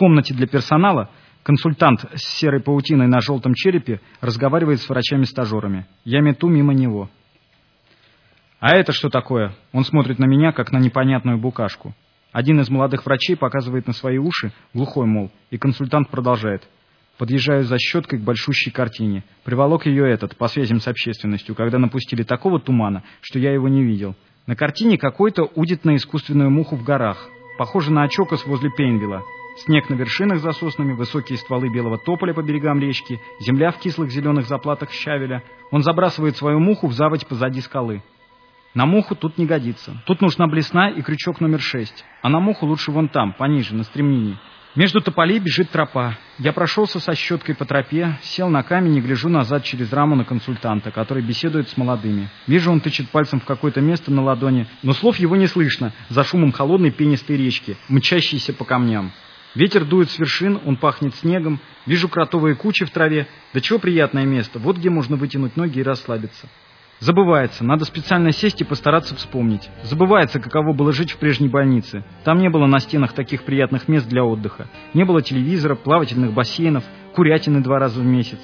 комнате для персонала консультант с серой паутиной на желтом черепе разговаривает с врачами-стажерами. Я мету мимо него. «А это что такое?» Он смотрит на меня, как на непонятную букашку. Один из молодых врачей показывает на свои уши, глухой, мол, и консультант продолжает. Подъезжаю за щеткой к большущей картине. Приволок ее этот, по связям с общественностью, когда напустили такого тумана, что я его не видел. На картине какой-то удит на искусственную муху в горах. Похоже на очокос возле Пейнвилла. Снег на вершинах за соснами, высокие стволы белого тополя по берегам речки, земля в кислых зеленых заплатах щавеля. Он забрасывает свою муху в заводь позади скалы. На муху тут не годится. Тут нужна блесна и крючок номер шесть. А на муху лучше вон там, пониже, на стремнине. Между тополей бежит тропа. Я прошелся со щеткой по тропе, сел на камень и гляжу назад через раму на консультанта, который беседует с молодыми. Вижу, он тычет пальцем в какое-то место на ладони, но слов его не слышно за шумом холодной пенистой речки, мчащейся по камням. Ветер дует с вершин, он пахнет снегом. Вижу кротовые кучи в траве. Да чего приятное место, вот где можно вытянуть ноги и расслабиться. Забывается, надо специально сесть и постараться вспомнить. Забывается, каково было жить в прежней больнице. Там не было на стенах таких приятных мест для отдыха. Не было телевизора, плавательных бассейнов, курятины два раза в месяц.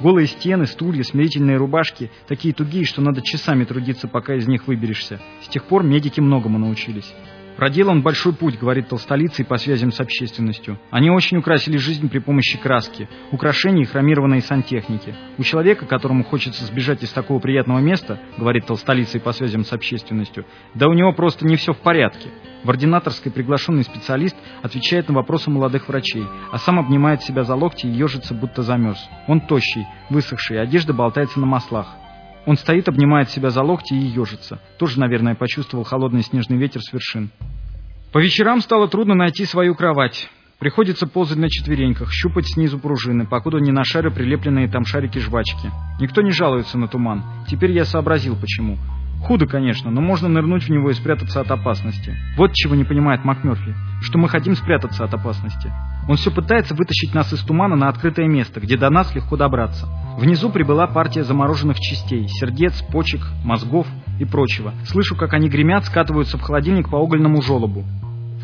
Голые стены, стулья, смирительные рубашки, такие тугие, что надо часами трудиться, пока из них выберешься. С тех пор медики многому научились. Проделан большой путь, говорит толстолицый по связям с общественностью. Они очень украсили жизнь при помощи краски, украшений и хромированной сантехники. У человека, которому хочется сбежать из такого приятного места, говорит толстолицый по связям с общественностью, да у него просто не все в порядке. В ординаторской приглашенный специалист отвечает на вопросы молодых врачей, а сам обнимает себя за локти и ежится, будто замерз. Он тощий, высохший, одежда болтается на маслах. Он стоит, обнимает себя за локти и ежится. Тоже, наверное, почувствовал холодный снежный ветер с вершин. По вечерам стало трудно найти свою кровать. Приходится ползать на четвереньках, щупать снизу пружины, покуда не на шары прилепленные там шарики жвачки. Никто не жалуется на туман. Теперь я сообразил, почему. Худо, конечно, но можно нырнуть в него и спрятаться от опасности. Вот чего не понимает МакМёрфи, что мы хотим спрятаться от опасности. Он все пытается вытащить нас из тумана на открытое место, где до нас легко добраться. Внизу прибыла партия замороженных частей, сердец, почек, мозгов и прочего. Слышу, как они гремят, скатываются в холодильник по угольному желобу.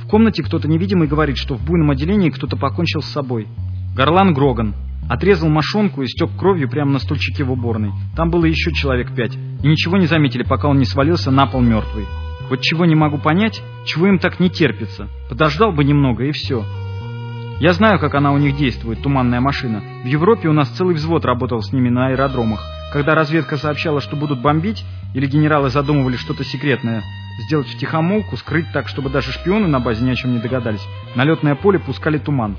В комнате кто-то невидимый говорит, что в буйном отделении кто-то покончил с собой. Горлан Гроган. Отрезал мошонку и стек кровью прямо на стульчике в уборной. Там было еще человек пять. И ничего не заметили, пока он не свалился на пол мертвый. Вот чего не могу понять, чего им так не терпится. Подождал бы немного и все. Я знаю, как она у них действует, туманная машина. В Европе у нас целый взвод работал с ними на аэродромах. Когда разведка сообщала, что будут бомбить, или генералы задумывали что-то секретное, сделать в тихомолку, скрыть так, чтобы даже шпионы на базе ни о чем не догадались, на летное поле пускали туман.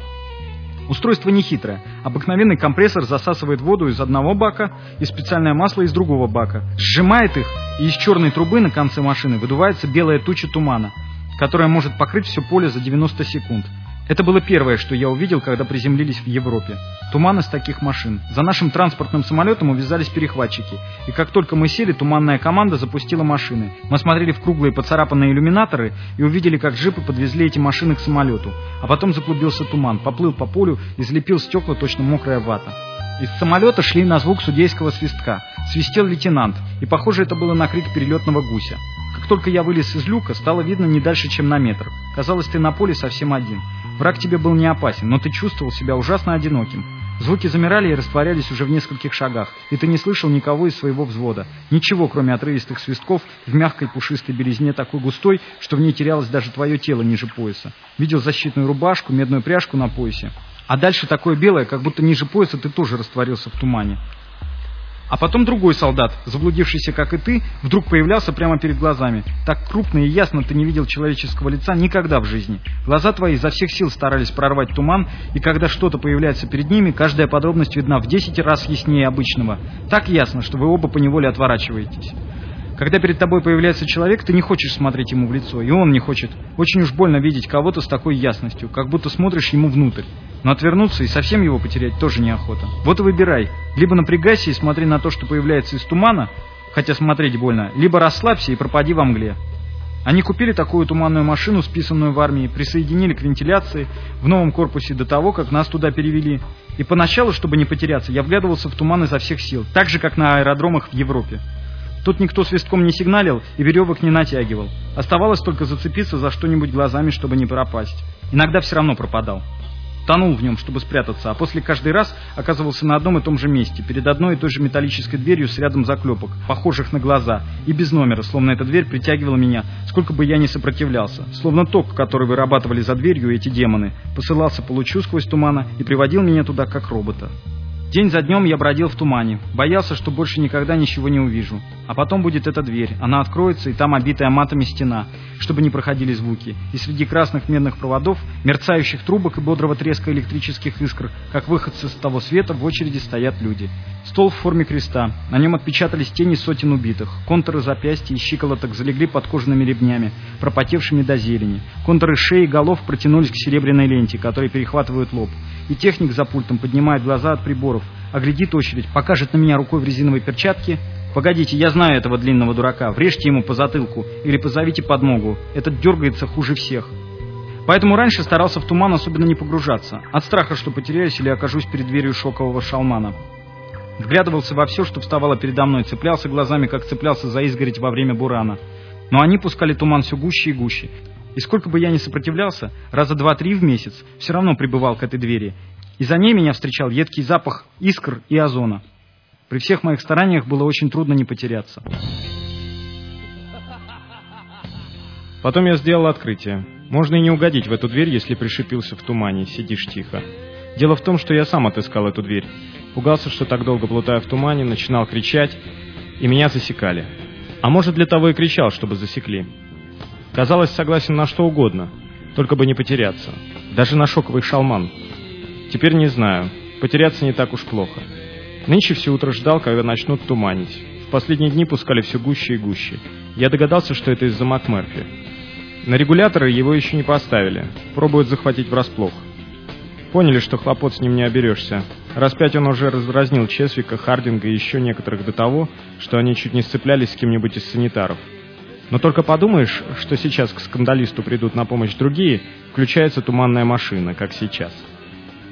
Устройство нехитрое. Обыкновенный компрессор засасывает воду из одного бака и специальное масло из другого бака. Сжимает их, и из черной трубы на конце машины выдувается белая туча тумана, которая может покрыть все поле за 90 секунд. Это было первое, что я увидел, когда приземлились в Европе. Туман из таких машин. За нашим транспортным самолетом увязались перехватчики. И как только мы сели, туманная команда запустила машины. Мы смотрели в круглые поцарапанные иллюминаторы и увидели, как джипы подвезли эти машины к самолету. А потом заклубился туман, поплыл по полю и залепил стекла точно мокрая вата. Из самолета шли на звук судейского свистка. Свистел лейтенант, и похоже это было на крик перелетного гуся. Как только я вылез из люка, стало видно не дальше, чем на метр. Казалось, ты на поле совсем один. Враг тебе был не опасен, но ты чувствовал себя ужасно одиноким. Звуки замирали и растворялись уже в нескольких шагах, и ты не слышал никого из своего взвода. Ничего, кроме отрывистых свистков в мягкой пушистой березне такой густой, что в ней терялось даже твое тело ниже пояса. Видел защитную рубашку, медную пряжку на поясе. А дальше такое белое, как будто ниже пояса ты тоже растворился в тумане. А потом другой солдат, заблудившийся, как и ты, вдруг появлялся прямо перед глазами. Так крупно и ясно ты не видел человеческого лица никогда в жизни. Глаза твои изо всех сил старались прорвать туман, и когда что-то появляется перед ними, каждая подробность видна в десять раз яснее обычного. Так ясно, что вы оба поневоле отворачиваетесь. Когда перед тобой появляется человек, ты не хочешь смотреть ему в лицо, и он не хочет. Очень уж больно видеть кого-то с такой ясностью, как будто смотришь ему внутрь. Но отвернуться и совсем его потерять тоже неохота. Вот и выбирай. Либо напрягайся и смотри на то, что появляется из тумана, хотя смотреть больно, либо расслабься и пропади во мгле. Они купили такую туманную машину, списанную в армии, присоединили к вентиляции в новом корпусе до того, как нас туда перевели. И поначалу, чтобы не потеряться, я вглядывался в туман изо всех сил, так же, как на аэродромах в Европе. Тут никто свистком не сигналил и веревок не натягивал. Оставалось только зацепиться за что-нибудь глазами, чтобы не пропасть. Иногда все равно пропадал. тонул в нем, чтобы спрятаться, а после каждый раз оказывался на одном и том же месте, перед одной и той же металлической дверью с рядом заклепок, похожих на глаза, и без номера, словно эта дверь притягивала меня, сколько бы я ни сопротивлялся. Словно ток, который вырабатывали за дверью эти демоны, посылался по лучу сквозь тумана и приводил меня туда, как робота. День за днем я бродил в тумане, боялся, что больше никогда ничего не увижу. А потом будет эта дверь, она откроется, и там обитая матами стена, чтобы не проходили звуки. И среди красных медных проводов, мерцающих трубок и бодрого треска электрических искр, как выходцы с того света, в очереди стоят люди. Стол в форме креста, на нем отпечатались тени сотен убитых. Контуры запястья и щиколоток залегли под кожаными ремнями, пропотевшими до зелени. Контуры шеи и голов протянулись к серебряной ленте, которая перехватывает лоб. И техник за пультом поднимает глаза от приборов, оглядит очередь, покажет на меня рукой в резиновой перчатке. «Погодите, я знаю этого длинного дурака, врежьте ему по затылку или позовите подмогу, этот дергается хуже всех». Поэтому раньше старался в туман особенно не погружаться, от страха, что потеряюсь или окажусь перед дверью шокового шалмана. Вглядывался во все, что вставало передо мной, цеплялся глазами, как цеплялся за изгородь во время бурана. Но они пускали туман все гуще и гуще. И сколько бы я ни сопротивлялся, раза два-три в месяц, все равно прибывал к этой двери, и за ней меня встречал едкий запах искр и озона. При всех моих стараниях было очень трудно не потеряться. Потом я сделал открытие. Можно и не угодить в эту дверь, если пришипился в тумане, сидишь тихо. Дело в том, что я сам отыскал эту дверь. Пугался, что так долго плутая в тумане, начинал кричать, и меня засекали. А может, для того и кричал, чтобы засекли. Казалось, согласен на что угодно, только бы не потеряться. Даже на шоковый шалман, Теперь не знаю. Потеряться не так уж плохо. Нынче все утро ждал, когда начнут туманить. В последние дни пускали все гуще и гуще. Я догадался, что это из-за МакМерфи. На регуляторы его еще не поставили. Пробуют захватить врасплох. Поняли, что хлопот с ним не оберешься. Раз пять он уже раздразнил Чесвика, Хардинга и еще некоторых до того, что они чуть не сцеплялись с кем-нибудь из санитаров. Но только подумаешь, что сейчас к скандалисту придут на помощь другие, включается туманная машина, как сейчас.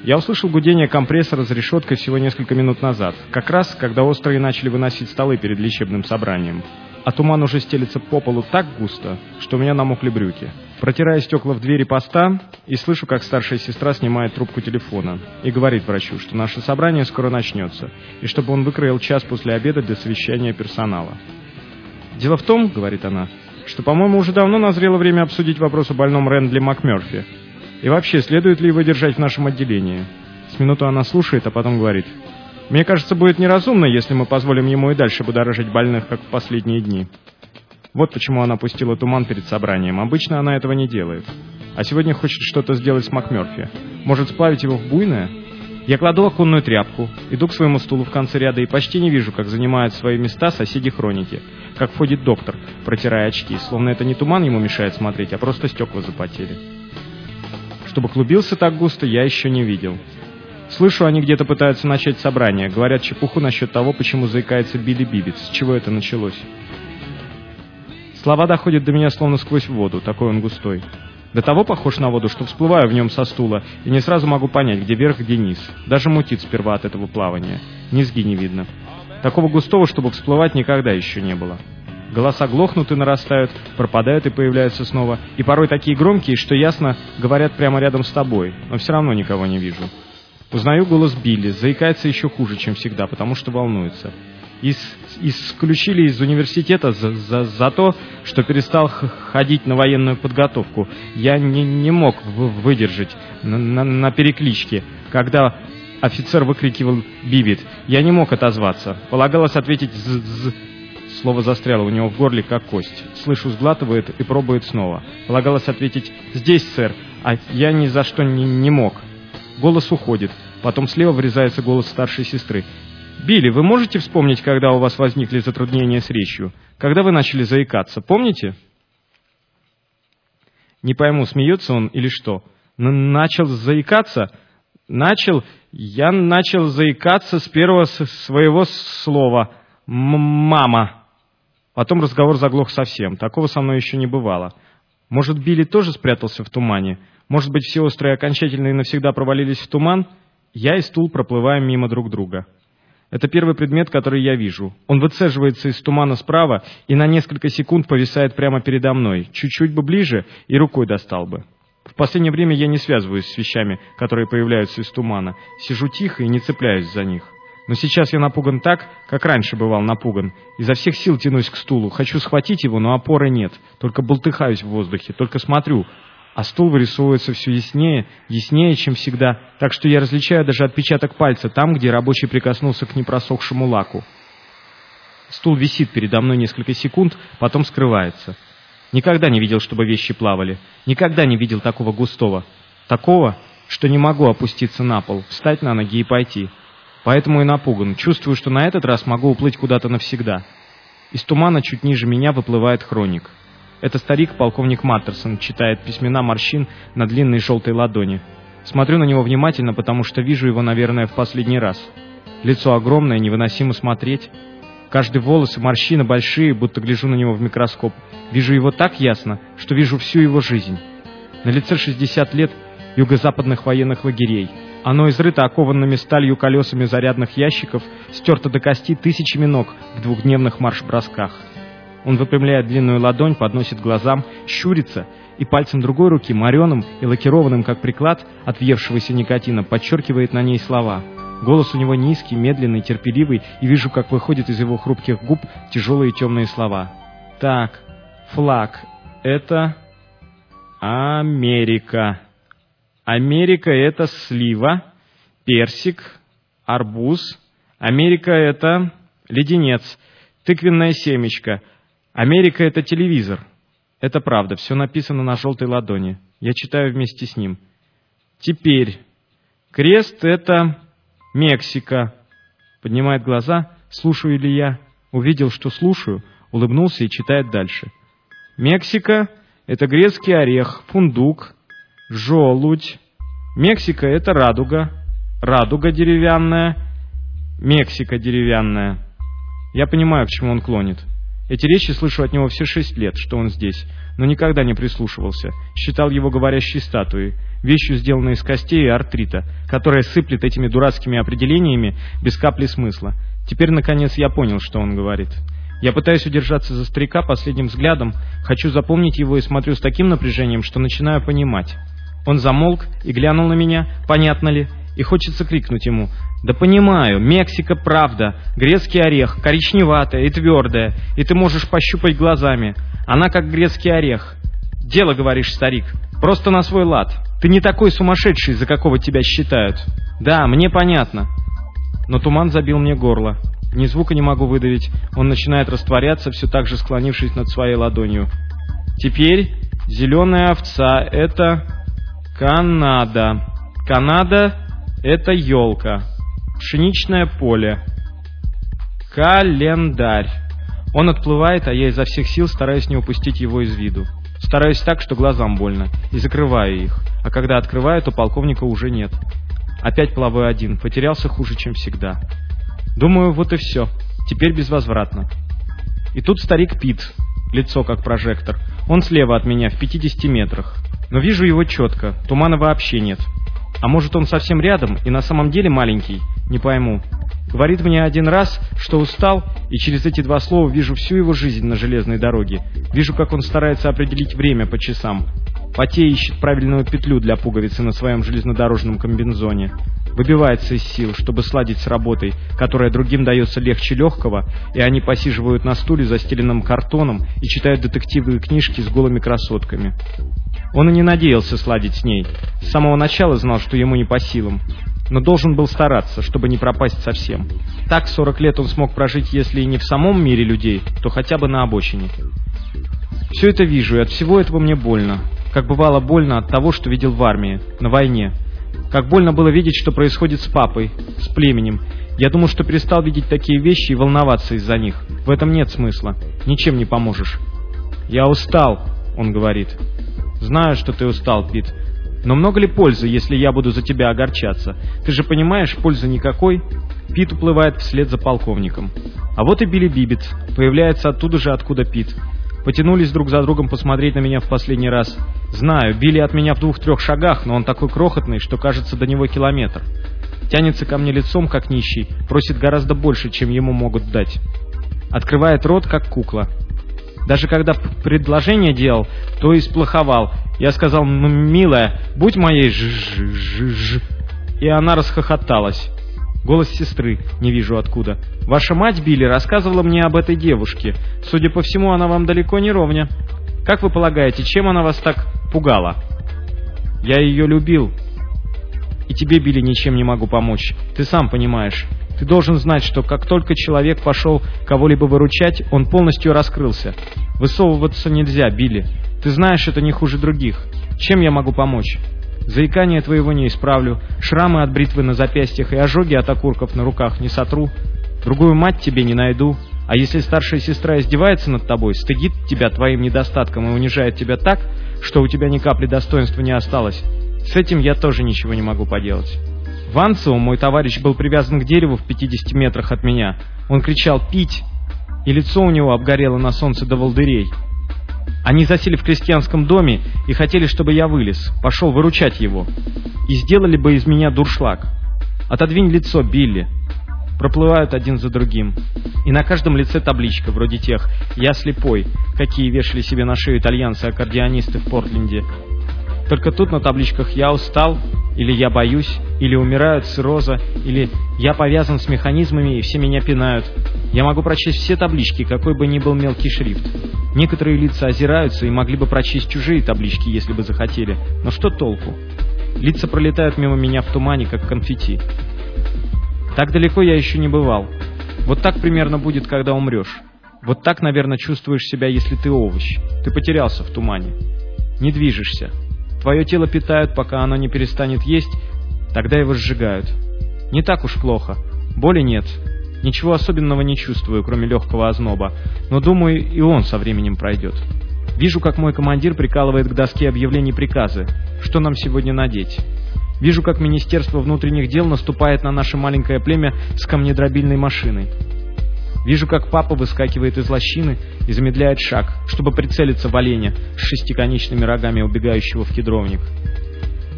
Я услышал гудение компрессора за решеткой всего несколько минут назад, как раз, когда острые начали выносить столы перед лечебным собранием. А туман уже стелится по полу так густо, что у меня намокли брюки. Протираю стекла в двери поста и слышу, как старшая сестра снимает трубку телефона и говорит врачу, что наше собрание скоро начнется, и чтобы он выкроил час после обеда для совещания персонала. «Дело в том, — говорит она, — что, по-моему, уже давно назрело время обсудить вопрос о больном Рэндли МакМерфи, и вообще, следует ли его держать в нашем отделении? С минуту она слушает, а потом говорит. Мне кажется, будет неразумно, если мы позволим ему и дальше будоражить больных, как в последние дни. Вот почему она пустила туман перед собранием. Обычно она этого не делает. А сегодня хочет что-то сделать с МакМерфи. Может, сплавить его в буйное? Я кладу оконную тряпку, иду к своему стулу в конце ряда и почти не вижу, как занимают свои места соседи хроники. Как входит доктор, протирая очки, словно это не туман ему мешает смотреть, а просто стекла запотели. Чтобы клубился так густо, я еще не видел. Слышу, они где-то пытаются начать собрание. Говорят чепуху насчет того, почему заикается Билли Бибец. С чего это началось? Слова доходят до меня словно сквозь воду, такой он густой. До того похож на воду, что всплываю в нем со стула, и не сразу могу понять, где верх, где низ. Даже мутит сперва от этого плавания. Низги не видно. Такого густого, чтобы всплывать, никогда еще не было. Голоса глохнут и нарастают, пропадают и появляются снова, и порой такие громкие, что ясно говорят прямо рядом с тобой, но все равно никого не вижу. Узнаю голос Билли, заикается еще хуже, чем всегда, потому что волнуется. Ис исключили из университета за, за, за то, что перестал ходить на военную подготовку. Я не, не мог выдержать на, на, на перекличке, когда офицер выкрикивал «Бибит». Я не мог отозваться. Полагалось ответить «з, -з Слово застряло у него в горле, как кость. Слышу, сглатывает и пробует снова. Полагалось ответить «Здесь, сэр», а я ни за что не, не мог. Голос уходит. Потом слева врезается голос старшей сестры. «Билли, вы можете вспомнить, когда у вас возникли затруднения с речью? Когда вы начали заикаться? Помните?» Не пойму, смеется он или что. Н начал заикаться? Начал? Я начал заикаться с первого своего слова. «Мама!» Потом разговор заглох совсем. Такого со мной еще не бывало. Может, Билли тоже спрятался в тумане? Может быть, все острые окончательно и навсегда провалились в туман? Я и стул проплываем мимо друг друга. Это первый предмет, который я вижу. Он выцеживается из тумана справа и на несколько секунд повисает прямо передо мной. Чуть-чуть бы ближе и рукой достал бы. В последнее время я не связываюсь с вещами, которые появляются из тумана. Сижу тихо и не цепляюсь за них. Но сейчас я напуган так, как раньше бывал напуган. Изо всех сил тянусь к стулу. Хочу схватить его, но опоры нет. Только болтыхаюсь в воздухе, только смотрю. А стул вырисовывается все яснее, яснее, чем всегда, так что я различаю даже отпечаток пальца там, где рабочий прикоснулся к непросохшему лаку. Стул висит передо мной несколько секунд, потом скрывается. Никогда не видел, чтобы вещи плавали. Никогда не видел такого густого. Такого, что не могу опуститься на пол, встать на ноги и пойти. Поэтому и напуган. Чувствую, что на этот раз могу уплыть куда-то навсегда. Из тумана чуть ниже меня выплывает хроник. Это старик, полковник Маттерсон, читает письмена морщин на длинной желтой ладони. Смотрю на него внимательно, потому что вижу его, наверное, в последний раз. Лицо огромное, невыносимо смотреть. Каждый волос и морщины большие, будто гляжу на него в микроскоп. Вижу его так ясно, что вижу всю его жизнь. На лице 60 лет юго-западных военных лагерей. Оно изрыто окованными сталью колесами зарядных ящиков, стерто до кости тысячами ног в двухдневных марш-бросках. Он выпрямляет длинную ладонь, подносит глазам, щурится и пальцем другой руки, мореным и лакированным, как приклад от въевшегося никотина, подчеркивает на ней слова. Голос у него низкий, медленный, терпеливый, и вижу, как выходят из его хрупких губ тяжелые темные слова. «Так, флаг, это Америка». Америка — это слива, персик, арбуз. Америка — это леденец, тыквенное семечко. Америка — это телевизор. Это правда, все написано на желтой ладони. Я читаю вместе с ним. Теперь. Крест — это Мексика. Поднимает глаза. Слушаю ли я? Увидел, что слушаю, улыбнулся и читает дальше. Мексика — это грецкий орех, фундук, желудь. Мексика — это радуга, радуга деревянная, Мексика деревянная. Я понимаю, к чему он клонит. Эти речи слышу от него все шесть лет, что он здесь, но никогда не прислушивался. Считал его говорящей статуей, вещью, сделанной из костей и артрита, которая сыплет этими дурацкими определениями без капли смысла. Теперь, наконец, я понял, что он говорит. Я пытаюсь удержаться за старика последним взглядом, хочу запомнить его и смотрю с таким напряжением, что начинаю понимать. Он замолк и глянул на меня, понятно ли, и хочется крикнуть ему. «Да понимаю, Мексика правда, грецкий орех, коричневатая и твердая, и ты можешь пощупать глазами. Она как грецкий орех. Дело, говоришь, старик, просто на свой лад. Ты не такой сумасшедший, за какого тебя считают. Да, мне понятно». Но туман забил мне горло. Ни звука не могу выдавить. Он начинает растворяться, все так же склонившись над своей ладонью. Теперь зеленая овца — это... Канада. Канада — это елка. Пшеничное поле. Календарь. Он отплывает, а я изо всех сил стараюсь не упустить его из виду. Стараюсь так, что глазам больно, и закрываю их. А когда открываю, то полковника уже нет. Опять плаваю один, потерялся хуже, чем всегда. Думаю, вот и все. Теперь безвозвратно. И тут старик Пит, лицо как прожектор. Он слева от меня, в 50 метрах. Но вижу его четко, тумана вообще нет. А может он совсем рядом и на самом деле маленький? Не пойму. Говорит мне один раз, что устал, и через эти два слова вижу всю его жизнь на железной дороге. Вижу, как он старается определить время по часам. Потея ищет правильную петлю для пуговицы на своем железнодорожном комбинзоне выбивается из сил, чтобы сладить с работой, которая другим дается легче легкого, и они посиживают на стуле, застеленном картоном, и читают детективные книжки с голыми красотками. Он и не надеялся сладить с ней. С самого начала знал, что ему не по силам. Но должен был стараться, чтобы не пропасть совсем. Так 40 лет он смог прожить, если и не в самом мире людей, то хотя бы на обочине. Все это вижу, и от всего этого мне больно. Как бывало больно от того, что видел в армии, на войне, как больно было видеть, что происходит с папой, с племенем. Я думал, что перестал видеть такие вещи и волноваться из-за них. В этом нет смысла. Ничем не поможешь. «Я устал», — он говорит. «Знаю, что ты устал, Пит. Но много ли пользы, если я буду за тебя огорчаться? Ты же понимаешь, пользы никакой?» Пит уплывает вслед за полковником. А вот и Билли Бибет. Появляется оттуда же, откуда Пит. Потянулись друг за другом посмотреть на меня в последний раз. Знаю, Билли от меня в двух-трех шагах, но он такой крохотный, что кажется до него километр. Тянется ко мне лицом, как нищий, просит гораздо больше, чем ему могут дать. Открывает рот, как кукла. Даже когда предложение делал, то и сплоховал. Я сказал, милая, будь моей ж ж ж ж И она расхохоталась. Голос сестры, не вижу откуда. Ваша мать, Билли, рассказывала мне об этой девушке. Судя по всему, она вам далеко не ровня. Как вы полагаете, чем она вас так пугала? Я ее любил. И тебе, Билли, ничем не могу помочь. Ты сам понимаешь. Ты должен знать, что как только человек пошел кого-либо выручать, он полностью раскрылся. Высовываться нельзя, Билли. Ты знаешь, это не хуже других. Чем я могу помочь? Заикание твоего не исправлю, шрамы от бритвы на запястьях и ожоги от окурков на руках не сотру, другую мать тебе не найду, а если старшая сестра издевается над тобой, стыдит тебя твоим недостатком и унижает тебя так, что у тебя ни капли достоинства не осталось, с этим я тоже ничего не могу поделать. В Анцеу мой товарищ был привязан к дереву в 50 метрах от меня. Он кричал «Пить!» и лицо у него обгорело на солнце до волдырей. Они засели в крестьянском доме и хотели, чтобы я вылез, пошел выручать его. И сделали бы из меня дуршлаг. Отодвинь лицо, Билли. Проплывают один за другим. И на каждом лице табличка, вроде тех «Я слепой», какие вешали себе на шею итальянцы-аккордеонисты в Портленде. Только тут на табличках «Я устал», или «Я боюсь», или «Умираю от цирроза», или «Я повязан с механизмами и все меня пинают». Я могу прочесть все таблички, какой бы ни был мелкий шрифт. Некоторые лица озираются и могли бы прочесть чужие таблички, если бы захотели. Но что толку? Лица пролетают мимо меня в тумане, как конфетти. Так далеко я еще не бывал. Вот так примерно будет, когда умрешь. Вот так, наверное, чувствуешь себя, если ты овощ. Ты потерялся в тумане. Не движешься. Твое тело питают, пока оно не перестанет есть, тогда его сжигают. Не так уж плохо. Боли нет, Ничего особенного не чувствую, кроме легкого озноба, но думаю, и он со временем пройдет. Вижу, как мой командир прикалывает к доске объявлений приказы. Что нам сегодня надеть? Вижу, как Министерство внутренних дел наступает на наше маленькое племя с камнедробильной машиной. Вижу, как папа выскакивает из лощины и замедляет шаг, чтобы прицелиться в оленя с шестиконечными рогами, убегающего в кедровник.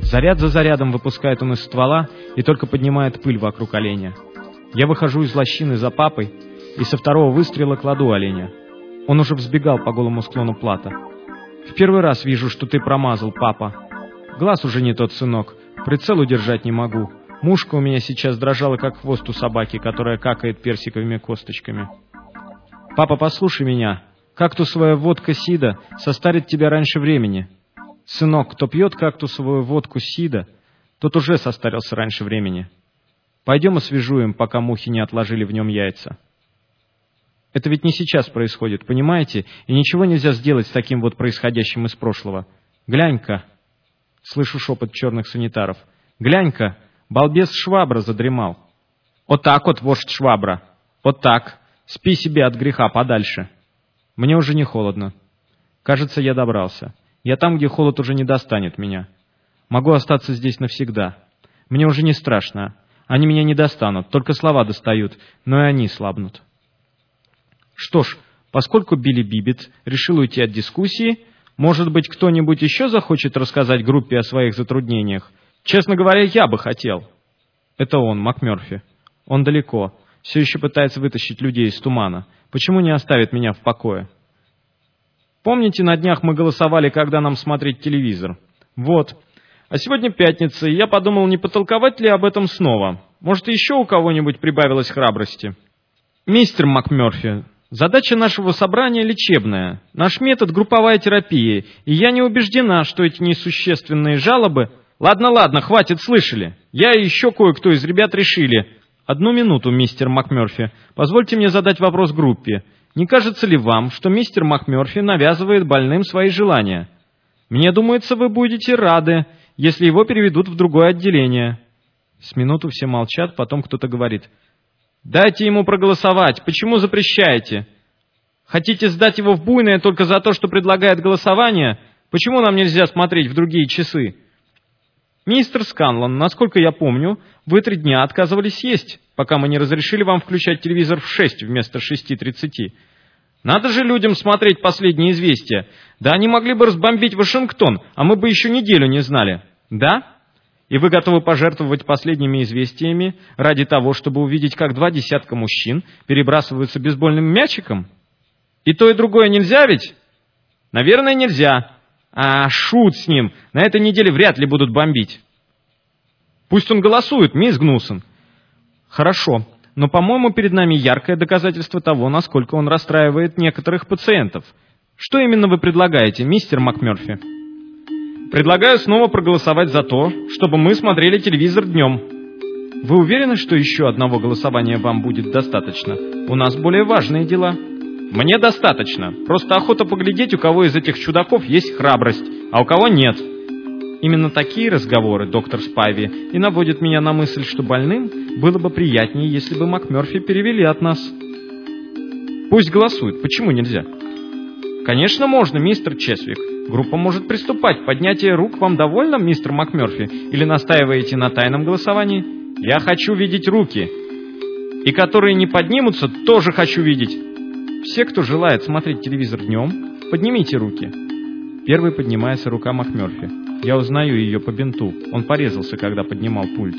Заряд за зарядом выпускает он из ствола и только поднимает пыль вокруг оленя. Я выхожу из лощины за папой и со второго выстрела кладу оленя. Он уже взбегал по голому склону плата. В первый раз вижу, что ты промазал, папа. Глаз уже не тот, сынок. Прицел удержать не могу. Мушка у меня сейчас дрожала, как хвост у собаки, которая какает персиковыми косточками. Папа, послушай меня. Кактусовая водка Сида состарит тебя раньше времени. Сынок, кто пьет кактусовую водку Сида, тот уже состарился раньше времени. Пойдем освежуем, пока мухи не отложили в нем яйца. Это ведь не сейчас происходит, понимаете? И ничего нельзя сделать с таким вот происходящим из прошлого. Глянь-ка, слышу шепот черных санитаров. Глянь-ка, балбес Швабра задремал. Вот так вот, вождь Швабра. Вот так. Спи себе от греха подальше. Мне уже не холодно. Кажется, я добрался. Я там, где холод уже не достанет меня. Могу остаться здесь навсегда. Мне уже не страшно. Они меня не достанут, только слова достают, но и они слабнут. Что ж, поскольку Билли Бибет решил уйти от дискуссии, может быть, кто-нибудь еще захочет рассказать группе о своих затруднениях? Честно говоря, я бы хотел. Это он, МакМерфи. Он далеко. Все еще пытается вытащить людей из тумана. Почему не оставит меня в покое? Помните, на днях мы голосовали, когда нам смотреть телевизор? Вот, а сегодня пятница, и я подумал, не потолковать ли об этом снова. Может, еще у кого-нибудь прибавилось храбрости? Мистер МакМерфи, задача нашего собрания лечебная. Наш метод – групповая терапия, и я не убеждена, что эти несущественные жалобы... Ладно, ладно, хватит, слышали. Я и еще кое-кто из ребят решили. Одну минуту, мистер МакМерфи. Позвольте мне задать вопрос группе. Не кажется ли вам, что мистер МакМерфи навязывает больным свои желания? Мне думается, вы будете рады, если его переведут в другое отделение. С минуту все молчат, потом кто-то говорит. Дайте ему проголосовать. Почему запрещаете? Хотите сдать его в буйное только за то, что предлагает голосование? Почему нам нельзя смотреть в другие часы? Мистер Сканлон, насколько я помню, вы три дня отказывались есть, пока мы не разрешили вам включать телевизор в шесть вместо шести тридцати. Надо же людям смотреть последние известия. Да они могли бы разбомбить Вашингтон, а мы бы еще неделю не знали. Да? И вы готовы пожертвовать последними известиями ради того, чтобы увидеть, как два десятка мужчин перебрасываются бейсбольным мячиком? И то, и другое нельзя ведь? Наверное, нельзя. А, шут с ним. На этой неделе вряд ли будут бомбить. Пусть он голосует, мисс Гнусон. Хорошо, но, по-моему, перед нами яркое доказательство того, насколько он расстраивает некоторых пациентов. Что именно вы предлагаете, мистер МакМерфи? Предлагаю снова проголосовать за то, чтобы мы смотрели телевизор днем. Вы уверены, что еще одного голосования вам будет достаточно? У нас более важные дела. Мне достаточно. Просто охота поглядеть, у кого из этих чудаков есть храбрость, а у кого нет. Именно такие разговоры, доктор Спайви, и наводят меня на мысль, что больным было бы приятнее, если бы МакМерфи перевели от нас. Пусть голосуют. Почему нельзя? Конечно, можно, мистер Чесвик. Группа может приступать. Поднятие рук вам довольно, мистер МакМерфи? Или настаиваете на тайном голосовании? Я хочу видеть руки. И которые не поднимутся, тоже хочу видеть. Все, кто желает смотреть телевизор днем, поднимите руки. Первый поднимается рука МакМерфи. Я узнаю ее по бинту. Он порезался, когда поднимал пульт.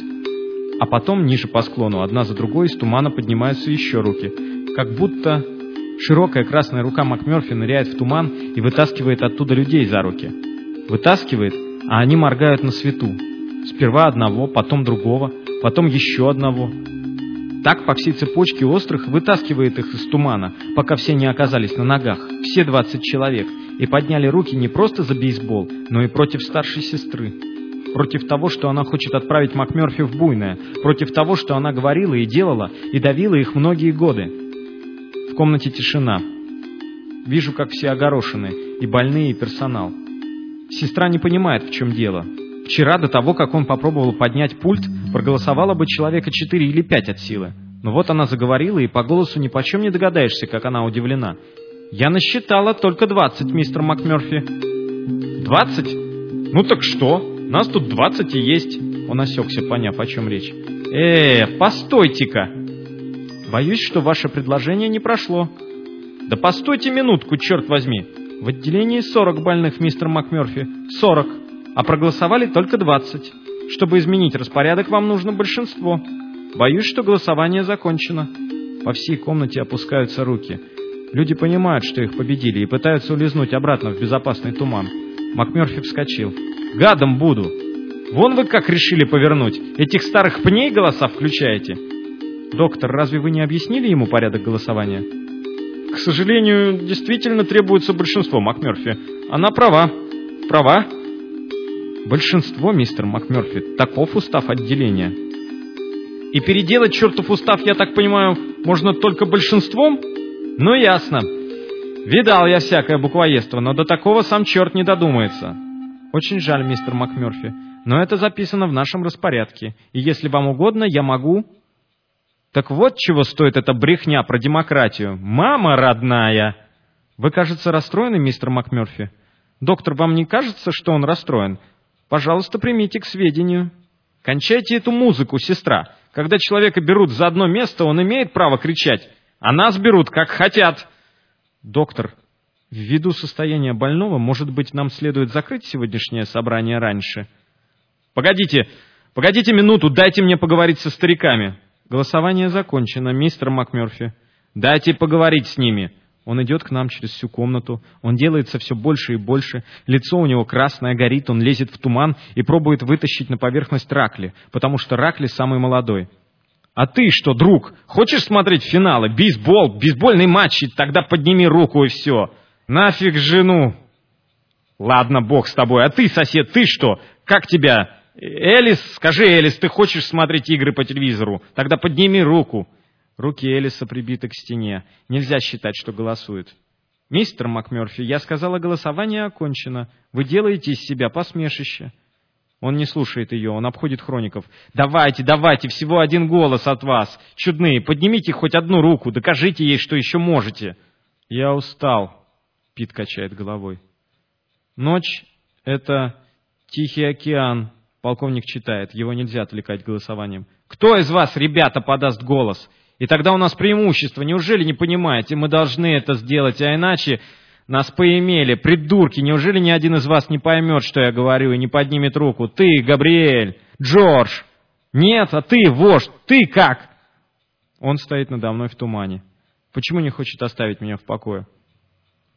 А потом, ниже по склону, одна за другой из тумана поднимаются еще руки. Как будто широкая красная рука МакМерфи ныряет в туман и вытаскивает оттуда людей за руки. Вытаскивает, а они моргают на свету. Сперва одного, потом другого, потом еще одного. Так по всей цепочке острых вытаскивает их из тумана, пока все не оказались на ногах, все двадцать человек, и подняли руки не просто за бейсбол, но и против старшей сестры. Против того, что она хочет отправить МакМерфи в буйное, против того, что она говорила и делала, и давила их многие годы. В комнате тишина. Вижу, как все огорошены, и больные, и персонал. Сестра не понимает, в чем дело. Вчера, до того, как он попробовал поднять пульт, проголосовало бы человека четыре или пять от силы. Но вот она заговорила, и по голосу ни почем не догадаешься, как она удивлена. Я насчитала только двадцать, мистер МакМерфи. Двадцать? Ну так что? Нас тут двадцать и есть. Он осекся, поняв, о чем речь. Э, постойте-ка. Боюсь, что ваше предложение не прошло. Да постойте минутку, черт возьми. В отделении сорок больных, мистер МакМерфи. Сорок. А проголосовали только двадцать. Чтобы изменить распорядок, вам нужно большинство. Боюсь, что голосование закончено. По всей комнате опускаются руки. Люди понимают, что их победили, и пытаются улизнуть обратно в безопасный туман. МакМерфи вскочил. «Гадом буду! Вон вы как решили повернуть! Этих старых пней голоса включаете!» «Доктор, разве вы не объяснили ему порядок голосования?» «К сожалению, действительно требуется большинство, МакМерфи. Она права. Права?» «Большинство, мистер МакМерфи. Таков устав отделения». «И переделать чертов устав, я так понимаю, можно только большинством?» Ну, ясно. Видал я всякое буквоедство, но до такого сам черт не додумается. Очень жаль, мистер МакМерфи, но это записано в нашем распорядке, и если вам угодно, я могу... Так вот чего стоит эта брехня про демократию. Мама родная! Вы, кажется, расстроены, мистер МакМерфи? Доктор, вам не кажется, что он расстроен? Пожалуйста, примите к сведению. Кончайте эту музыку, сестра. Когда человека берут за одно место, он имеет право кричать а нас берут, как хотят. Доктор, ввиду состояния больного, может быть, нам следует закрыть сегодняшнее собрание раньше? Погодите, погодите минуту, дайте мне поговорить со стариками. Голосование закончено, мистер МакМерфи. Дайте поговорить с ними. Он идет к нам через всю комнату. Он делается все больше и больше. Лицо у него красное, горит. Он лезет в туман и пробует вытащить на поверхность Ракли, потому что Ракли самый молодой. А ты что, друг, хочешь смотреть финалы? Бейсбол, бейсбольный матч, и тогда подними руку и все. Нафиг жену. Ладно, бог с тобой. А ты, сосед, ты что? Как тебя? Элис, скажи, Элис, ты хочешь смотреть игры по телевизору? Тогда подними руку. Руки Элиса прибиты к стене. Нельзя считать, что голосует. Мистер МакМерфи, я сказала, голосование окончено. Вы делаете из себя посмешище. Он не слушает ее, он обходит хроников. «Давайте, давайте, всего один голос от вас! Чудные, поднимите хоть одну руку, докажите ей, что еще можете!» «Я устал», — Пит качает головой. «Ночь — это Тихий океан», — полковник читает, его нельзя отвлекать голосованием. «Кто из вас, ребята, подаст голос? И тогда у нас преимущество, неужели не понимаете? Мы должны это сделать, а иначе нас поимели, придурки, неужели ни один из вас не поймет, что я говорю, и не поднимет руку? Ты, Габриэль, Джордж. Нет, а ты, вождь, ты как? Он стоит надо мной в тумане. Почему не хочет оставить меня в покое?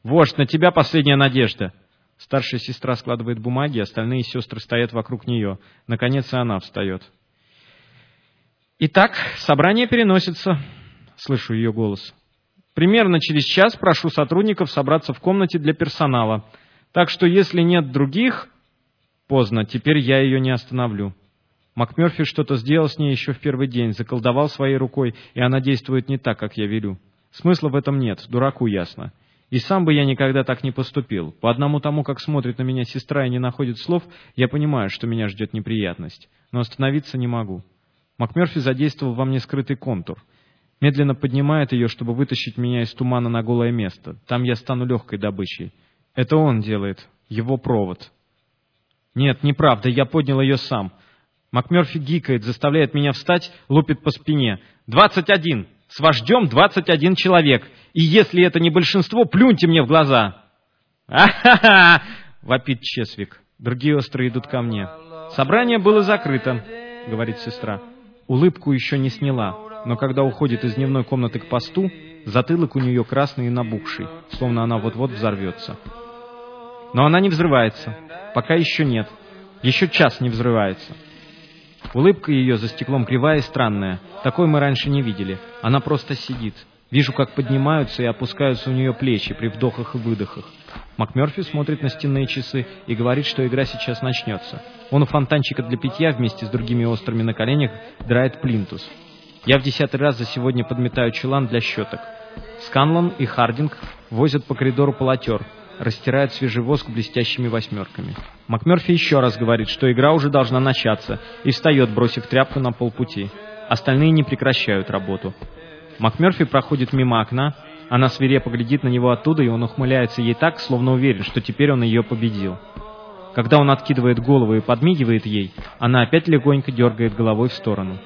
Вождь, на тебя последняя надежда. Старшая сестра складывает бумаги, остальные сестры стоят вокруг нее. Наконец и она встает. «Итак, собрание переносится», — слышу ее голос. «Примерно через час прошу сотрудников собраться в комнате для персонала. Так что если нет других...» Поздно, теперь я ее не остановлю. МакМерфи что-то сделал с ней еще в первый день, заколдовал своей рукой, и она действует не так, как я велю. Смысла в этом нет, дураку ясно. И сам бы я никогда так не поступил. По одному тому, как смотрит на меня сестра и не находит слов, я понимаю, что меня ждет неприятность. Но остановиться не могу. МакМерфи задействовал во мне скрытый контур. Медленно поднимает ее, чтобы вытащить меня из тумана на голое место. Там я стану легкой добычей. Это он делает. Его провод. Нет, неправда, я поднял ее сам. МакМерфи гикает, заставляет меня встать, лупит по спине. «Двадцать один! С вождем двадцать один человек! И если это не большинство, плюньте мне в глаза!» «А-ха-ха!» — вопит Чесвик. Другие острые идут ко мне. «Собрание было закрыто», — говорит сестра. Улыбку еще не сняла, но когда уходит из дневной комнаты к посту, затылок у нее красный и набухший, словно она вот-вот взорвется. Но она не взрывается. Пока еще нет. Еще час не взрывается. Улыбка ее за стеклом кривая и странная. Такой мы раньше не видели. Она просто сидит. Вижу, как поднимаются и опускаются у нее плечи при вдохах и выдохах. МакМерфи смотрит на стенные часы и говорит, что игра сейчас начнется. Он у фонтанчика для питья вместе с другими острыми на коленях драет плинтус. Я в десятый раз за сегодня подметаю чулан для щеток. Сканлон и Хардинг возят по коридору полотер, растирают свежий воск блестящими восьмерками. МакМерфи еще раз говорит, что игра уже должна начаться, и встает, бросив тряпку на полпути. Остальные не прекращают работу. МакМерфи проходит мимо окна, она свирепо глядит на него оттуда, и он ухмыляется ей так, словно уверен, что теперь он ее победил. Когда он откидывает голову и подмигивает ей, она опять легонько дергает головой в сторону.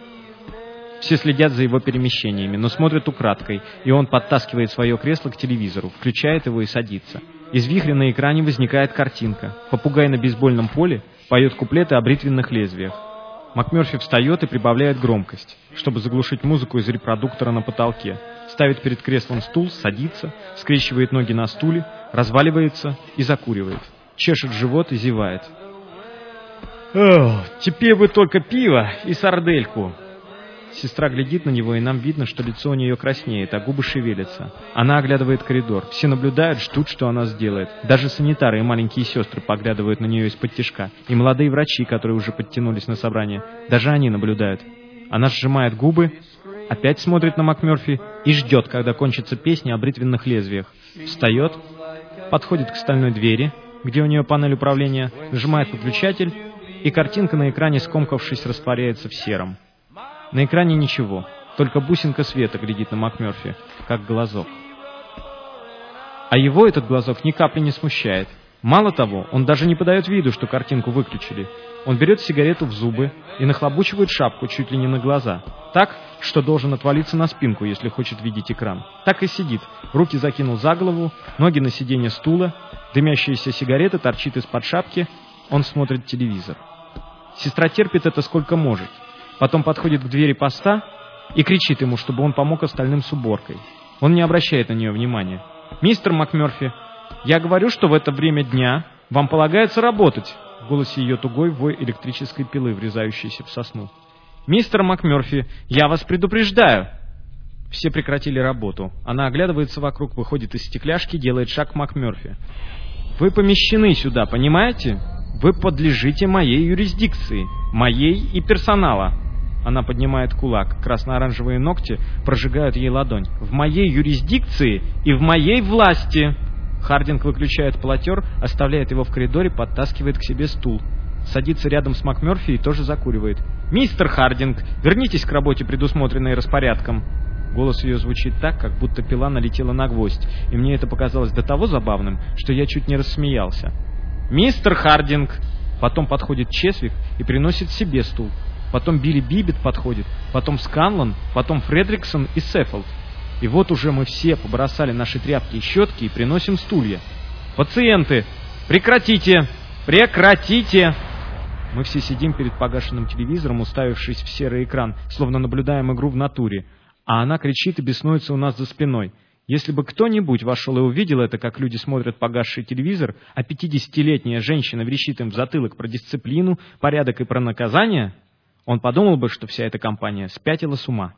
Все следят за его перемещениями, но смотрят украдкой, и он подтаскивает свое кресло к телевизору, включает его и садится. Из вихря на экране возникает картинка. Попугай на бейсбольном поле поет куплеты о бритвенных лезвиях. МакМерфи встает и прибавляет громкость, чтобы заглушить музыку из репродуктора на потолке. Ставит перед креслом стул, садится, скрещивает ноги на стуле, разваливается и закуривает. Чешет живот и зевает. «Ох, теперь бы только пиво и сардельку!» Сестра глядит на него, и нам видно, что лицо у нее краснеет, а губы шевелятся. Она оглядывает коридор. Все наблюдают, ждут, что она сделает. Даже санитары и маленькие сестры поглядывают на нее из-под тишка. И молодые врачи, которые уже подтянулись на собрание. Даже они наблюдают. Она сжимает губы, опять смотрит на МакМерфи и ждет, когда кончится песня о бритвенных лезвиях. Встает, подходит к стальной двери, где у нее панель управления, нажимает выключатель, и картинка на экране, скомкавшись, растворяется в сером. На экране ничего, только бусинка света глядит на МакМерфи, как глазок. А его этот глазок ни капли не смущает. Мало того, он даже не подает виду, что картинку выключили. Он берет сигарету в зубы и нахлобучивает шапку чуть ли не на глаза. Так, что должен отвалиться на спинку, если хочет видеть экран. Так и сидит. Руки закинул за голову, ноги на сиденье стула, дымящаяся сигарета торчит из-под шапки. Он смотрит телевизор. Сестра терпит это сколько может. Потом подходит к двери поста и кричит ему, чтобы он помог остальным с уборкой. Он не обращает на нее внимания. «Мистер МакМерфи, я говорю, что в это время дня вам полагается работать!» В голосе ее тугой вой электрической пилы, врезающейся в сосну. «Мистер МакМерфи, я вас предупреждаю!» Все прекратили работу. Она оглядывается вокруг, выходит из стекляшки, делает шаг к МакМерфи. «Вы помещены сюда, понимаете? Вы подлежите моей юрисдикции, моей и персонала. Она поднимает кулак. Красно-оранжевые ногти прожигают ей ладонь. «В моей юрисдикции и в моей власти!» Хардинг выключает полотер, оставляет его в коридоре, подтаскивает к себе стул. Садится рядом с МакМерфи и тоже закуривает. «Мистер Хардинг, вернитесь к работе, предусмотренной распорядком!» Голос ее звучит так, как будто пила налетела на гвоздь, и мне это показалось до того забавным, что я чуть не рассмеялся. «Мистер Хардинг!» Потом подходит Чесвик и приносит себе стул потом Билли Биббит подходит, потом Сканлан, потом Фредриксон и Сефелт. И вот уже мы все побросали наши тряпки и щетки и приносим стулья. «Пациенты! Прекратите! Прекратите!» Мы все сидим перед погашенным телевизором, уставившись в серый экран, словно наблюдаем игру в натуре. А она кричит и беснуется у нас за спиной. Если бы кто-нибудь вошел и увидел это, как люди смотрят погасший телевизор, а 50-летняя женщина верещит им в затылок про дисциплину, порядок и про наказание, он подумал бы, что вся эта компания спятила с ума.